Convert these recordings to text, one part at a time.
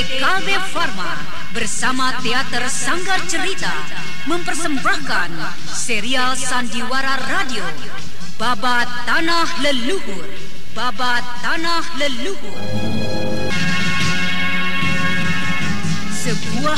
KB Pharma bersama Teater Sanggar Cerita mempersembahkan serial Sandiwara Radio Babat Tanah Leluhur. Babat Tanah Leluhur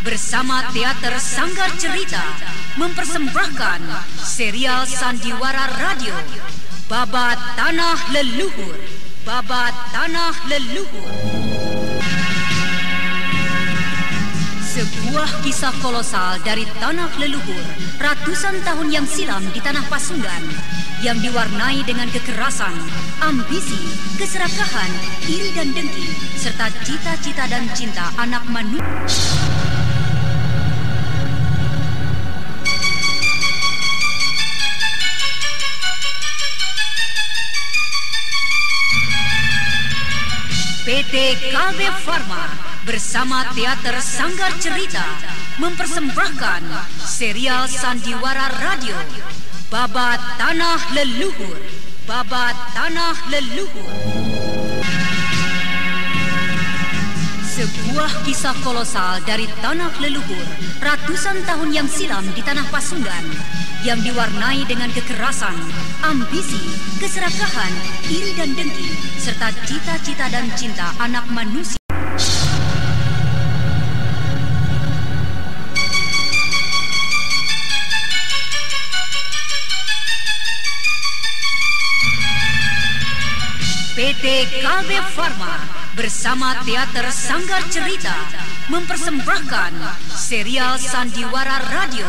bersama Teater Sanggar Cerita mempersembahkan serial Sandiwara Radio Babat Tanah Leluhur Babat Tanah Leluhur Sebuah kisah kolosal dari tanah leluhur ratusan tahun yang silam di tanah Pasundan yang diwarnai dengan kekerasan, ambisi, keserakahan, iri dan dengki, serta cita-cita dan cinta anak manusia. PT KB Pharma bersama Teater Sanggar Cerita mempersembahkan serial Sandiwara Radio Babat Tanah Leluhur Babat Tanah Leluhur. Sebuah kisah kolosal dari tanah leluhur ratusan tahun yang silam di tanah Pasundan yang diwarnai dengan kekerasan, ambisi, keserakahan, iri dan dengki, serta cita-cita dan cinta anak manusia. PT KB Pharma bersama Teater Sanggar Cerita mempersembahkan serial Sandiwara Radio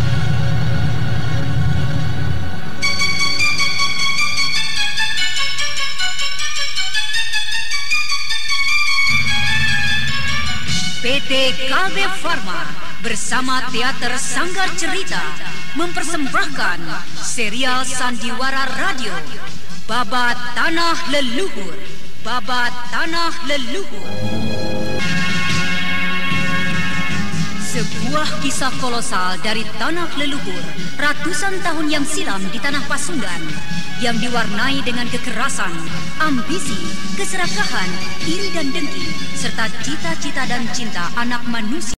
PT KB Pharma bersama Teater Sanggar Cerita mempersembahkan serial Sandiwara Radio Babat Tanah Leluhur. Babat Tanah Leluhur. Sebuah kisah kolosal dari tanah leluhur ratusan tahun yang silam di tanah Pasundan yang diwarnai dengan kekerasan, ambisi, keserakahan, iri dan dengki, serta cita-cita dan cinta anak manusia.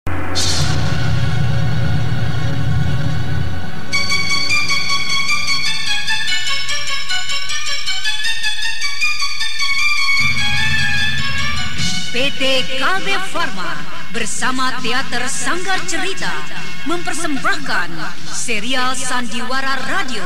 PT KB Pharma bersama Teater Sanggar Cerita mempersembahkan serial Sandiwara Radio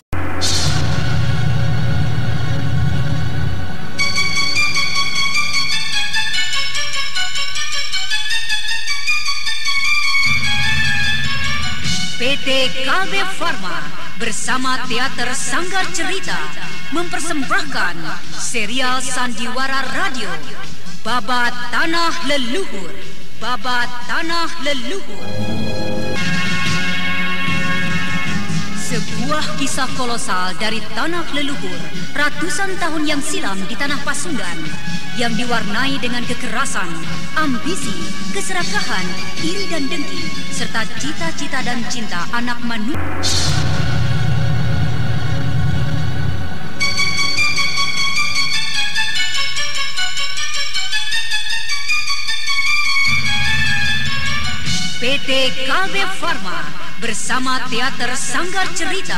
PT KB Pharma bersama Teater Sanggar Cerita mempersembahkan serial Sandiwara Radio Babat Tanah Leluhur. Babat Tanah Leluhur. Sebuah kisah kolosal dari tanah leluhur ratusan tahun yang silam di tanah Pasundan yang diwarnai dengan kekerasan, ambisi, keserakahan, iri dan dengki, serta cita-cita dan cinta anak manusia. PT KB Pharma bersama Teater Sanggar Cerita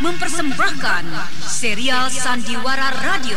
mempersembahkan serial Sandiwara Radio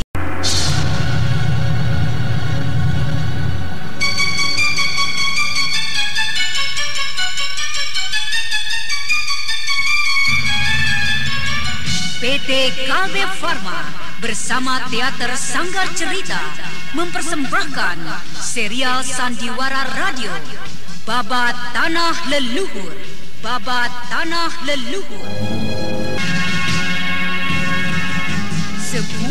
PT KB Pharma bersama Teater Sanggar Cerita mempersembahkan serial Sandiwara Radio Babat Tanah Leluhur. Babat Tanah Leluhur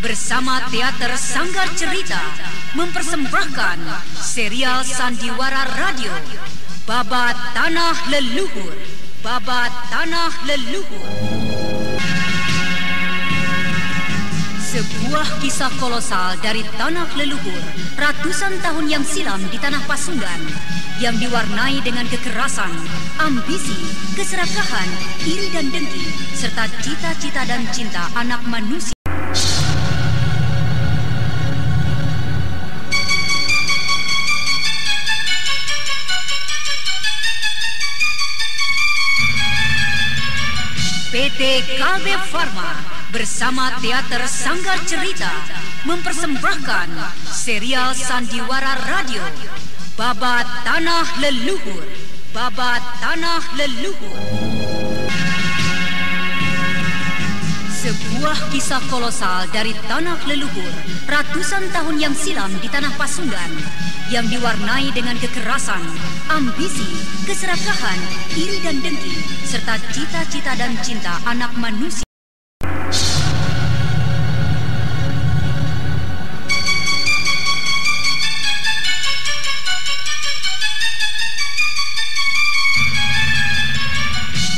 bersama Teater Sanggar Cerita mempersembahkan serial Sandiwara Radio Babat Tanah Leluhur Babat Tanah Leluhur Sebuah kisah kolosal dari tanah leluhur ratusan tahun yang silam di tanah Pasundan yang diwarnai dengan kekerasan, ambisi, keserakahan, iri dan dengki, serta cita-cita dan cinta anak manusia. PT KB Pharma bersama Teater Sanggar Cerita mempersembahkan serial Sandiwara Radio Babat Tanah Leluhur. Babat Tanah Leluhur. Sebuah kisah kolosal dari tanah leluhur ratusan tahun yang silam di tanah Pasundan yang diwarnai dengan kekerasan, ambisi, keserakahan, iri dan dengki, serta cita-cita dan cinta anak manusia.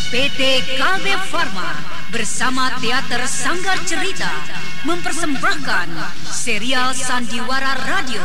PT KB Pharma bersama Teater Sanggar Cerita mempersembahkan serial Sandiwara Radio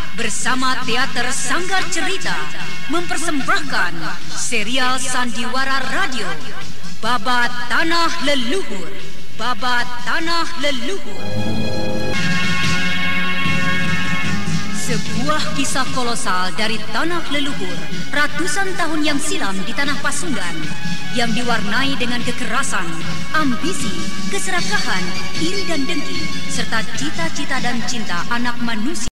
bersama Teater Sanggar Cerita mempersembahkan serial Sandiwara Radio Babat Tanah Leluhur Babat Tanah Leluhur Sebuah kisah kolosal dari tanah leluhur ratusan tahun yang silam di tanah Pasundan yang diwarnai dengan kekerasan, ambisi, keserakahan, iri dan dengki, serta cita-cita dan cinta anak manusia.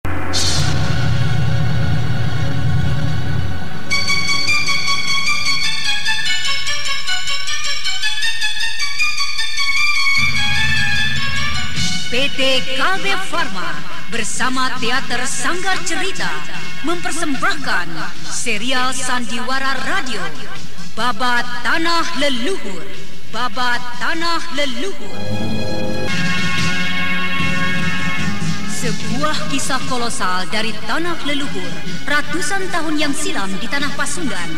PT KB Pharma bersama Teater Sanggar Cerita mempersembahkan serial Sandiwara Radio Babat Tanah Leluhur Babat Tanah Leluhur. Sebuah kisah kolosal dari tanah leluhur ratusan tahun yang silam di tanah Pasundan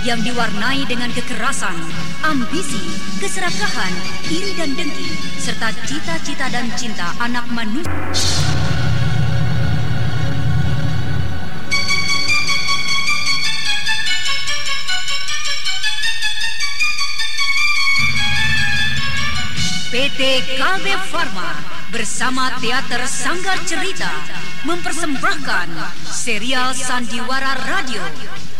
yang diwarnai dengan kekerasan, ambisi, keserakahan, iri dan dengki, serta cita-cita dan cinta anak manusia. PT KB Pharma bersama Teater Sanggar Cerita mempersembahkan serial Sandiwara Radio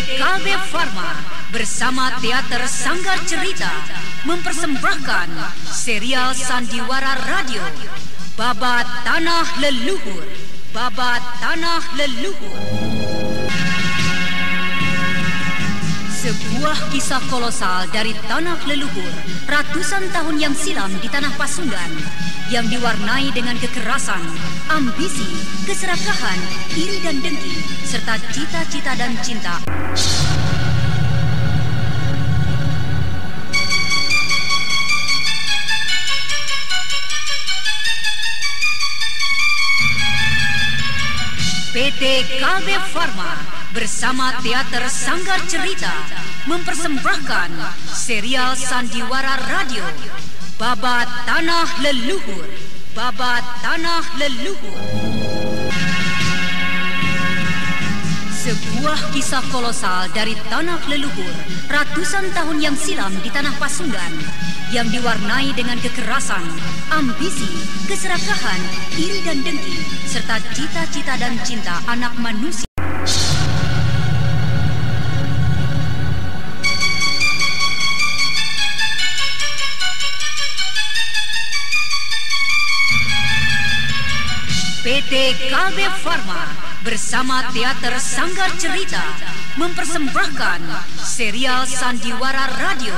PT KB Pharma bersama Teater Sanggar Cerita mempersembahkan serial Sandiwara Radio Babat Tanah Leluhur Babat Tanah Leluhur Sebuah kisah kolosal dari tanah leluhur ratusan tahun yang silam di tanah Pasundan yang diwarnai dengan kekerasan, ambisi, keserakahan, iri dan dengki, serta cita-cita dan cinta. PT KB Pharma bersama Teater Sanggar Cerita mempersembahkan serial Sandiwara Radio Babat Tanah Leluhur. Babat Tanah Leluhur. Sebuah kisah kolosal dari tanah leluhur ratusan tahun yang silam di tanah Pasundan yang diwarnai dengan kekerasan, ambisi, keserakahan, iri dan dengki, serta cita-cita dan cinta anak manusia. PT KB Pharma bersama Teater Sanggar Cerita mempersembahkan serial Sandiwara Radio